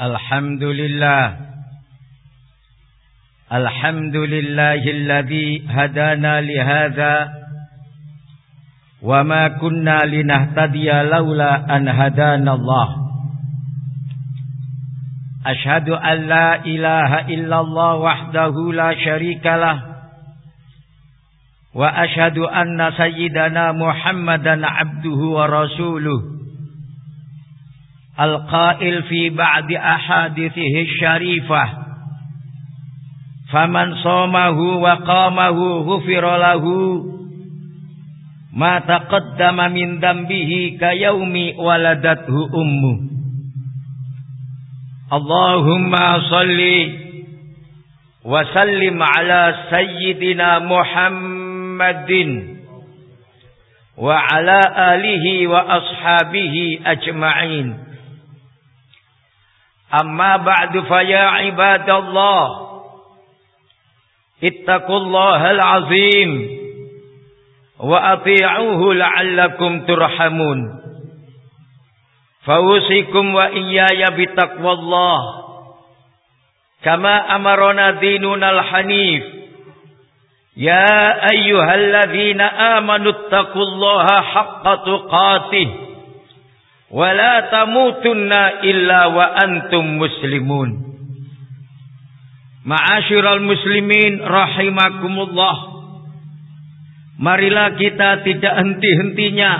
الحمد لله الحمد لله الذي هدانا لهذا وما كنا لنهتدي لولا أن هدانا الله. أشهد أن لا إله إلا الله وحده لا شريك له وأشهد أن سيدنا محمدا عبده ورسوله. القائل في بعد أحاديثه الشريفة. فمن صامه وقامه غفر له ما تقدم من ذنبه كيوم ولدته أمه. اللهم صل وسلم على سيدنا محمد وعلى آله وأصحابه أجمعين. أما بعد فيا عباد الله اتقوا الله العظيم وأطيعوه لعلكم ترحمون. فوصيكم وإياي بتقوى الله كما أمرنا ديننا الحنيف. يا أيها الذين آمنوا اتقوا الله حق تقاته. Wala tamutunna illa wa antum muslimun. Ma'asyiral muslimin rahimakumullah. Marilah kita tidak henti-hentinya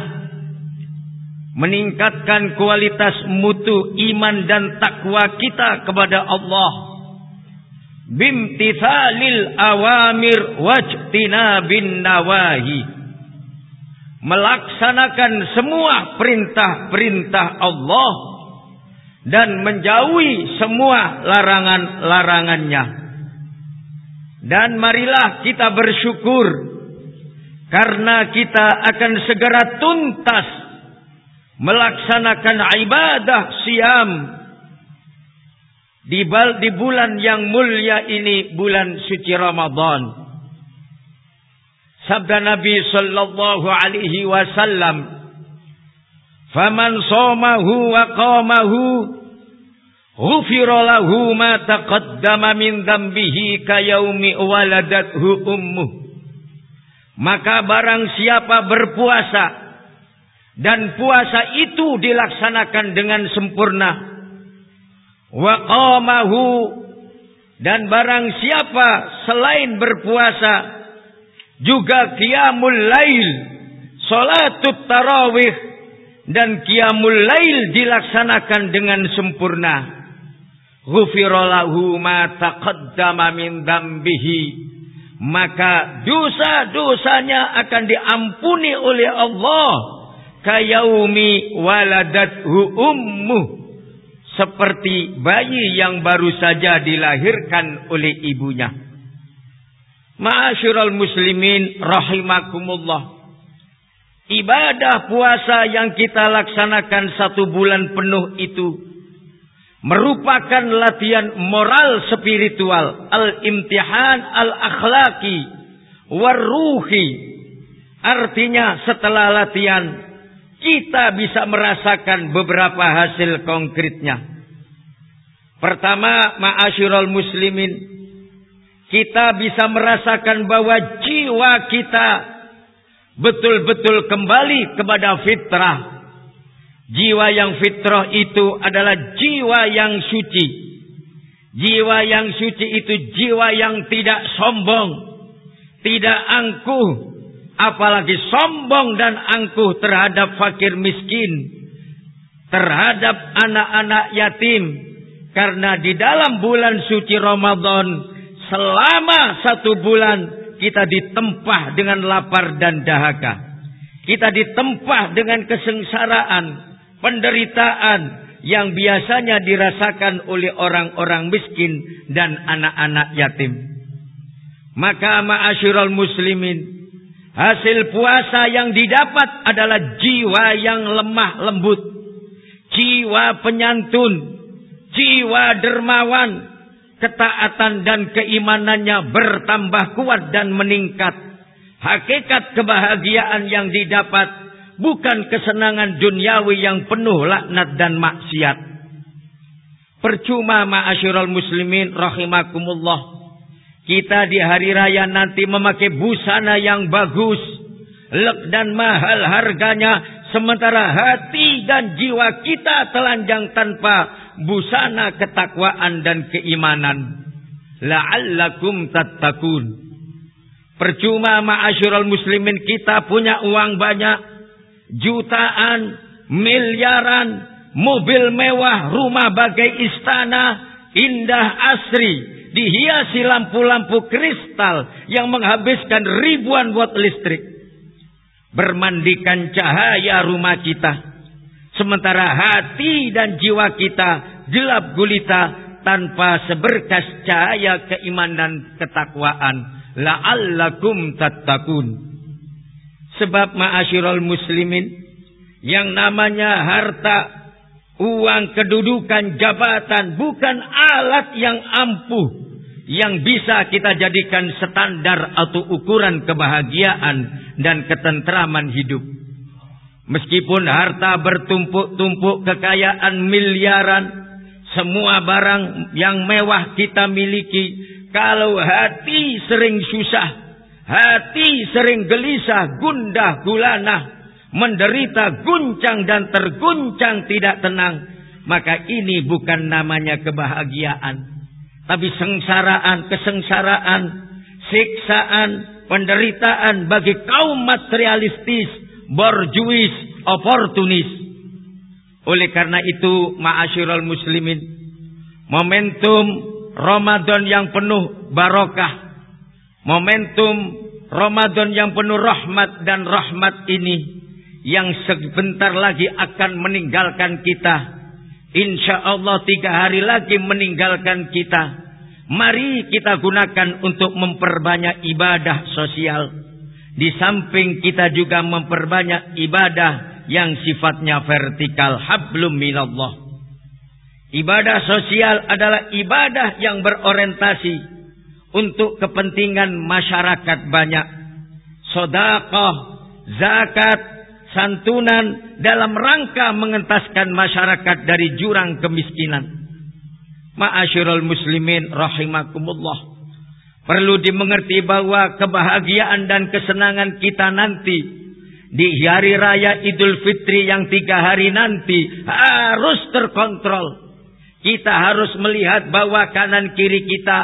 meningkatkan kualitas mutu iman dan takwa kita kepada Allah. Bimtithalil awamir wajtinabin nawahi melaksanakan semua perintah-perintah Allah dan menjauhi semua larangan-larangannya. Dan marilah kita bersyukur karena kita akan segera tuntas melaksanakan ibadah siam di, bulan yang mulia ini bulan suci Ramadan. Sabda Nabi sallallahu alaihi wasallam, "Faman somahu wa qamahu ghufira lahu ma taqaddama min dhanbihi ka yaumi waladathu ummuh." Maka barang siapa berpuasa dan puasa itu dilaksanakan dengan sempurna wa qamahu dan barang siapa selain berpuasa juga qiyamul lail, salatut tarawih dan qiyamul lail dilaksanakan dengan sempurna. Ghufirallahu ma taqaddama min dambihi. Maka dosa-dosanya akan diampuni oleh Allah. Kayaumi waladathu ummuh. Seperti bayi yang baru saja dilahirkan oleh ibunya. Ma'asyiral muslimin rahimakumullah. Ibadah puasa yang kita laksanakan satu bulan penuh itu merupakan latihan moral spiritual, al-imtihan al-akhlaki waruhi. Artinya setelah latihan kita bisa merasakan beberapa hasil konkretnya. Pertama, ma'asyiral muslimin kita bisa merasakan bahwa jiwa kita betul-betul kembali kepada fitrah. Jiwa yang fitrah itu adalah jiwa yang suci. Jiwa yang suci itu jiwa yang tidak sombong, tidak angkuh, apalagi sombong dan angkuh terhadap fakir miskin, terhadap anak-anak yatim. Karena di dalam bulan suci Ramadan selama satu bulan kita ditempah dengan lapar dan dahaga. Kita ditempah dengan kesengsaraan, penderitaan yang biasanya dirasakan oleh orang-orang miskin dan anak-anak yatim. Maka ma'asyiral muslimin, hasil puasa yang didapat adalah jiwa yang lemah lembut, jiwa penyantun, jiwa dermawan, ketaatan dan keimanannya bertambah kuat dan meningkat. Hakikat kebahagiaan yang didapat bukan kesenangan duniawi yang penuh laknat dan maksiat. Percuma ma'asyiral muslimin rahimakumullah. Kita di hari raya nanti memakai busana yang bagus. Lek dan mahal harganya. Sementara hati dan jiwa kita telanjang tanpa busana ketakwaan dan keimanan. La'allakum tattakun. Percuma ma'asyiral muslimin kita punya uang banyak. Jutaan, miliaran, mobil mewah, rumah bagai istana, indah asri, dihiasi lampu-lampu kristal yang menghabiskan ribuan watt listrik. Bermandikan cahaya rumah kita. Sementara hati dan jiwa kita gelap gulita tanpa seberkas cahaya keimanan ketakwaan. La'allakum tattakun. Sebab ma'asyiral muslimin yang namanya harta Uang kedudukan jabatan bukan alat yang ampuh yang bisa kita jadikan standar atau ukuran kebahagiaan dan ketentraman hidup. Meskipun harta bertumpuk-tumpuk kekayaan miliaran, semua barang yang mewah kita miliki, kalau hati sering susah, hati sering gelisah, gundah, gulana, menderita guncang dan terguncang tidak tenang, maka ini bukan namanya kebahagiaan, tapi sengsaraan, kesengsaraan, siksaan, penderitaan bagi kaum materialistis, borjuis, oportunis. Oleh karena itu, ma'asyiral muslimin, momentum Ramadan yang penuh barokah, momentum Ramadan yang penuh rahmat dan rahmat ini yang sebentar lagi akan meninggalkan kita. Insya Allah tiga hari lagi meninggalkan kita. Mari kita gunakan untuk memperbanyak ibadah sosial. Di samping kita juga memperbanyak ibadah yang sifatnya vertikal. Hablum minallah. Ibadah sosial adalah ibadah yang berorientasi untuk kepentingan masyarakat banyak. Sodakoh, zakat, santunan dalam rangka mengentaskan masyarakat dari jurang kemiskinan. Ma'asyiral muslimin rahimakumullah. Perlu dimengerti bahwa kebahagiaan dan kesenangan kita nanti di hari raya Idul Fitri yang tiga hari nanti harus terkontrol. Kita harus melihat bahwa kanan kiri kita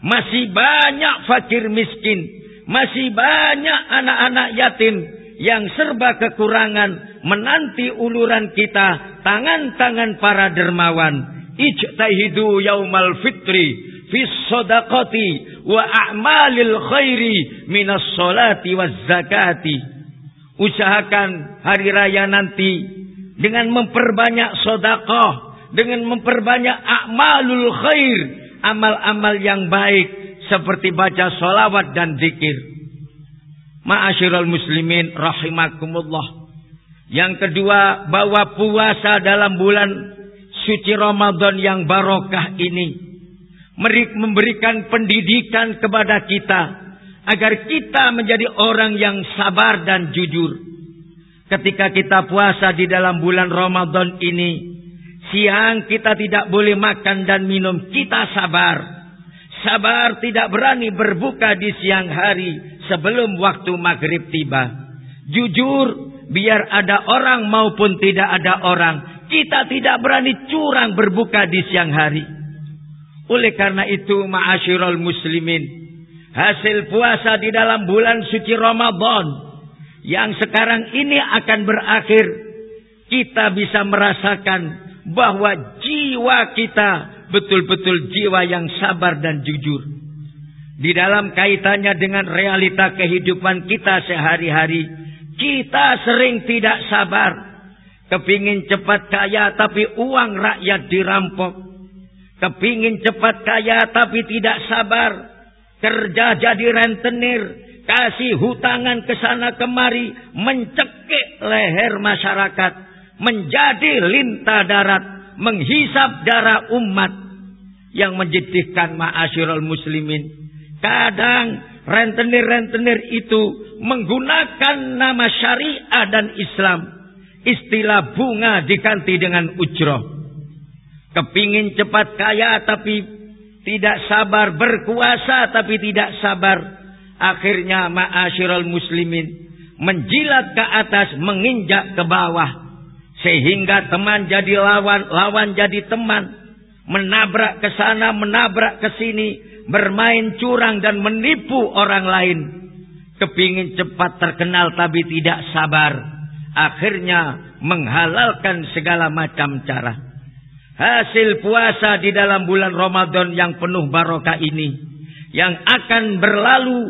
masih banyak fakir miskin, masih banyak anak-anak yatim, yang serba kekurangan menanti uluran kita tangan-tangan para dermawan ijtahidu yaumal fitri fi sadaqati wa a'malil khairi minas salati waz zakati. Usahakan hari raya nanti dengan memperbanyak sedekah dengan memperbanyak amalul khair amal-amal yang baik seperti baca solawat dan zikir. Ma'asyiral muslimin rahimakumullah. Yang kedua, bahwa puasa dalam bulan suci Ramadan yang barokah ini memberikan pendidikan kepada kita agar kita menjadi orang yang sabar dan jujur. Ketika kita puasa di dalam bulan Ramadan ini, siang kita tidak boleh makan dan minum, kita sabar. Sabar tidak berani berbuka di siang hari sebelum waktu maghrib tiba. Jujur, biar ada orang maupun tidak ada orang. Kita tidak berani curang berbuka di siang hari. Oleh karena itu, ma'asyiral muslimin. Hasil puasa di dalam bulan suci Ramadan. Yang sekarang ini akan berakhir. Kita bisa merasakan bahwa jiwa kita betul-betul jiwa yang sabar dan jujur. Di dalam kaitannya dengan realita kehidupan kita sehari-hari, kita sering tidak sabar. Kepingin cepat kaya tapi uang rakyat dirampok. Kepingin cepat kaya tapi tidak sabar. Kerja jadi rentenir. Kasih hutangan ke sana kemari. Mencekik leher masyarakat. Menjadi lintah darat menghisap darah umat yang menjedihkan ma'asyiral muslimin. Kadang rentenir-rentenir itu menggunakan nama syariah dan Islam. Istilah bunga diganti dengan ujroh. Kepingin cepat kaya tapi tidak sabar. Berkuasa tapi tidak sabar. Akhirnya ma'asyiral muslimin. Menjilat ke atas, menginjak ke bawah. Sehingga teman jadi lawan, lawan jadi teman. Menabrak ke sana, menabrak ke sini. Bermain curang dan menipu orang lain. Kepingin cepat terkenal tapi tidak sabar. Akhirnya menghalalkan segala macam cara. Hasil puasa di dalam bulan Ramadan yang penuh barokah ini. Yang akan berlalu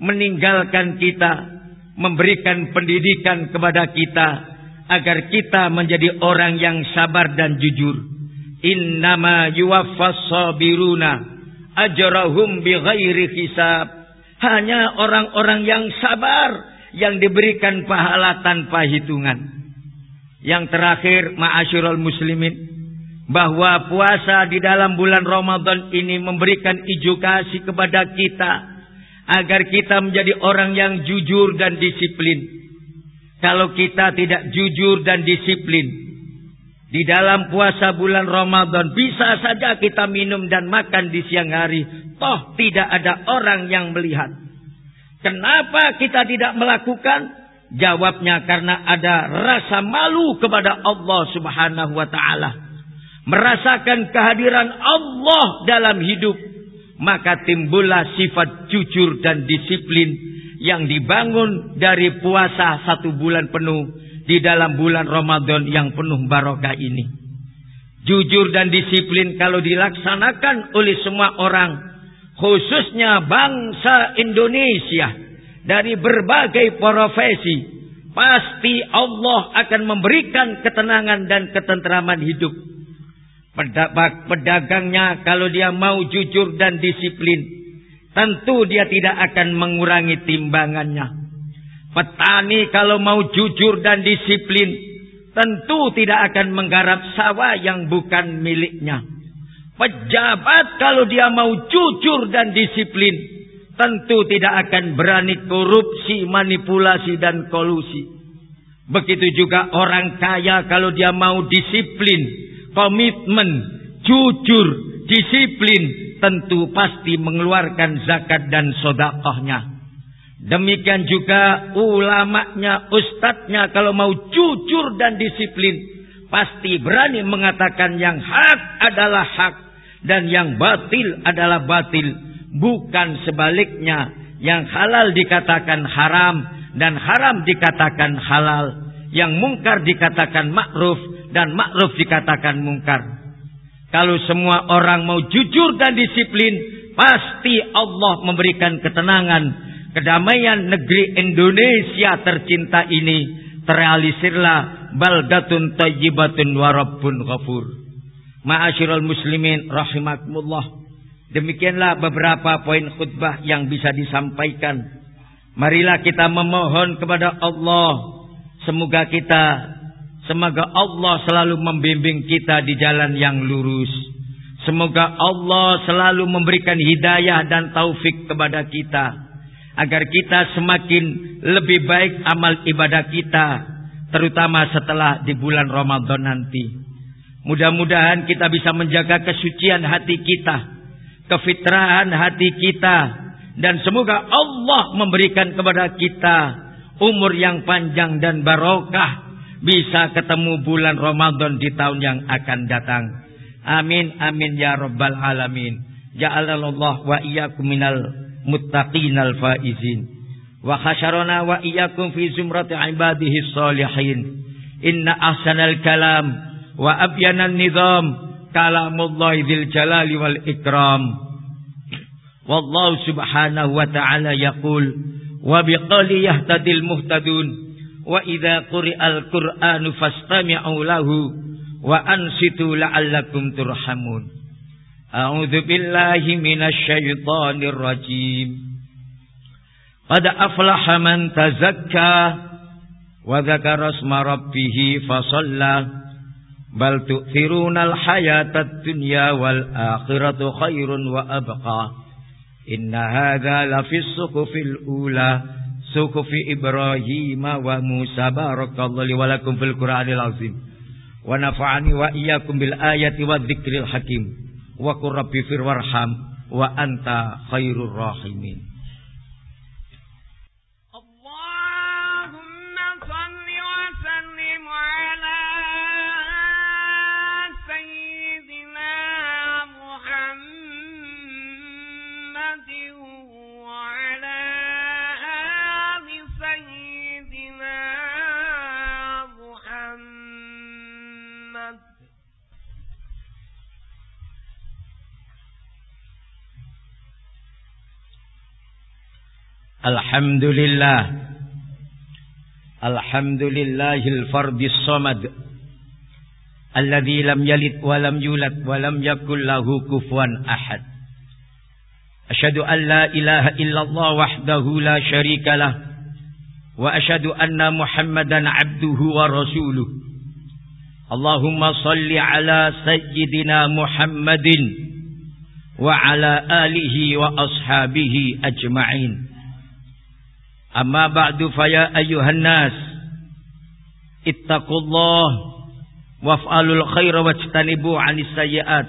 meninggalkan kita. Memberikan pendidikan kepada kita. Agar kita menjadi orang yang sabar dan jujur. Innama yuwaffas sabiruna. Ajrahum bighairi hisab. Hanya orang-orang yang sabar. Yang diberikan pahala tanpa hitungan. Yang terakhir, ma'asyurul muslimin bahwa puasa di dalam bulan Ramadan ini memberikan edukasi kepada kita agar kita menjadi orang yang jujur dan disiplin. Kalau kita tidak jujur dan disiplin di dalam puasa bulan Ramadan bisa saja kita minum dan makan di siang hari, toh tidak ada orang yang melihat. Kenapa kita tidak melakukan? Jawabnya karena ada rasa malu kepada Allah Subhanahu wa taala merasakan kehadiran Allah dalam hidup, maka timbullah sifat jujur dan disiplin yang dibangun dari puasa satu bulan penuh di dalam bulan Ramadan yang penuh barokah ini. Jujur dan disiplin kalau dilaksanakan oleh semua orang, khususnya bangsa Indonesia dari berbagai profesi, pasti Allah akan memberikan ketenangan dan ketentraman hidup Pedagangnya kalau dia mau jujur dan disiplin. Tentu dia tidak akan mengurangi timbangannya. Petani kalau mau jujur dan disiplin. Tentu tidak akan menggarap sawah yang bukan miliknya. Pejabat kalau dia mau jujur dan disiplin. Tentu tidak akan berani korupsi, manipulasi dan kolusi. Begitu juga orang kaya kalau dia mau disiplin komitmen, jujur, disiplin, tentu pasti mengeluarkan zakat dan sodakohnya. Demikian juga ulamanya, ustadznya kalau mau jujur dan disiplin, pasti berani mengatakan yang hak adalah hak dan yang batil adalah batil, bukan sebaliknya. Yang halal dikatakan haram dan haram dikatakan halal, yang mungkar dikatakan makruf dan ma'ruf dikatakan mungkar. Kalau semua orang mau jujur dan disiplin, pasti Allah memberikan ketenangan, kedamaian negeri Indonesia tercinta ini terrealisirlah baldatun tayyibatun warabbun ghafur. Ma'asyiral muslimin rahimakumullah. Demikianlah beberapa poin khutbah yang bisa disampaikan. Marilah kita memohon kepada Allah semoga kita Semoga Allah selalu membimbing kita di jalan yang lurus. Semoga Allah selalu memberikan hidayah dan taufik kepada kita. Agar kita semakin lebih baik amal ibadah kita. Terutama setelah di bulan Ramadan nanti. Mudah-mudahan kita bisa menjaga kesucian hati kita. Kefitrahan hati kita. Dan semoga Allah memberikan kepada kita umur yang panjang dan barokah bisa ketemu bulan Ramadan di tahun yang akan datang. Amin amin ya rabbal alamin. Ja'alallah wa iyyakum minal muttaqinal faizin. Wa khasyarana wa iyyakum fi zumrati ibadihi salihin. Inna ahsanal kalam wa abyanan nizam kalamullah dzil jalali wal ikram. Wallahu subhanahu wa ta'ala yaqul wa biqali yahtadil muhtadun wa idza quri'al qur'anu fastami'u lahu wa ansitu la'allakum turhamun a'udzu billahi minasy syaithanir rajim qad aflaha man tazakka wa dzakara asma rabbih fa shalla bal tu'thiruna al-hayata dunya wal akhiratu khairun wa abqa inna hadza lafis suhufil ula sukufi Ibrahim wa Musa barakallahu li walakum fil Qur'anil azim. Wa nafa'ani wa iyyakum bil ayati wa dzikril hakim. Wa qur rabbi fir warham wa anta khairur rahimin الحمد لله الحمد لله الفرد الصمد. الذي لم يلد ولم يولد ولم يكن له كفوا أحد. أشهد أن لا إله إلا الله وحده لا شريك له. وأشهد أن محمدا عبده ورسوله. اللهم صل على سيدنا محمد وعلى آله وأصحابه أجمعين. أما بعد فيا أيها الناس اتقوا الله وافعلوا الخير واجتنبوا عن السيئات.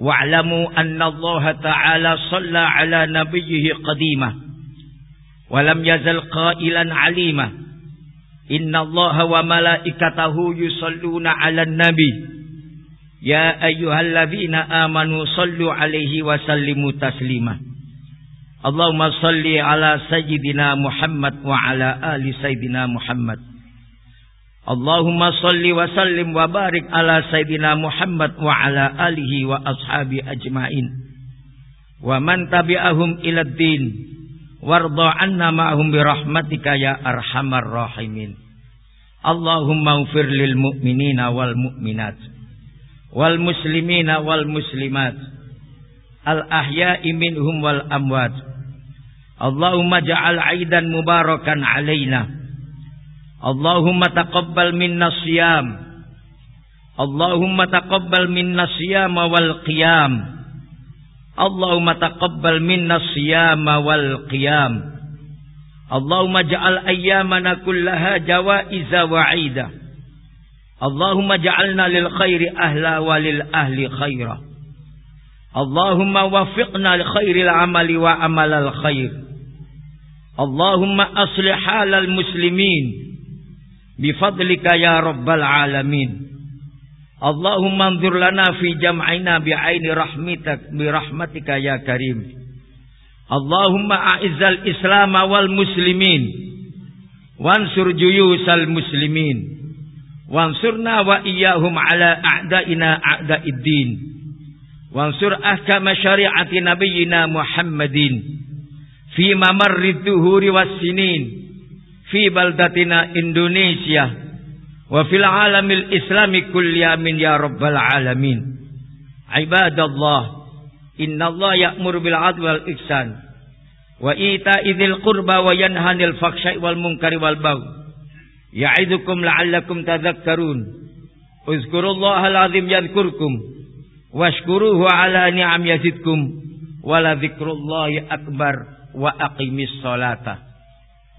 واعلموا أن الله تعالى صلى على نبيه قديما ولم يزل قائلا عليما. إن الله وملائكته يصلون على النبي. يا أيها الذين آمنوا صلوا عليه وسلموا تسليما. Allahumma salli ala sayyidina Muhammad wa ala ali sayyidina Muhammad. Allahumma salli wa sallim wa barik ala sayyidina Muhammad wa ala alihi wa ashabi ajmain. Wa man tabi'ahum ila din warda anna ma'hum bi rahmatika ya arhamar rahimin. Allahumma ufir lil mu'minina wal mu'minat wal muslimina wal muslimat al ahya'i minhum wal amwat Allahumma ja'al aidan mubarakan alaina. Allahumma taqabbal minna siyam. Allahumma taqabbal minna siyam wal qiyam. Allahumma taqabbal minna siyam wal qiyam. Allahumma ja'al ayyamana kullaha jawaiza wa 'ida. Allahumma ja'alna lil khairi ahla wa lil ahli khaira. Li khairil amali wa amalal khair. اللهم أصلح حال المسلمين بفضلك يا رب العالمين اللهم انظر لنا في جمعنا بعين رحمتك برحمتك يا كريم اللهم أعز الإسلام والمسلمين وانصر جيوش المسلمين وانصرنا وإياهم على أعدائنا أعداء الدين وانصر أحكام شريعة نبينا محمد في ممر الدهور والسنين في بلدتنا إندونيسيا وفي العالم الإسلامي كل يوم يا رب العالمين عباد الله إن الله يأمر بالعدل والإحسان وإيتاء ذي القربى وينهى عن الفحشاء والمنكر والبغي يعظكم لعلكم تذكرون اذكروا الله العظيم يذكركم washkuruhu ala ni'am yazidkum. Wala dzikrullahi akbar wa aqimis salata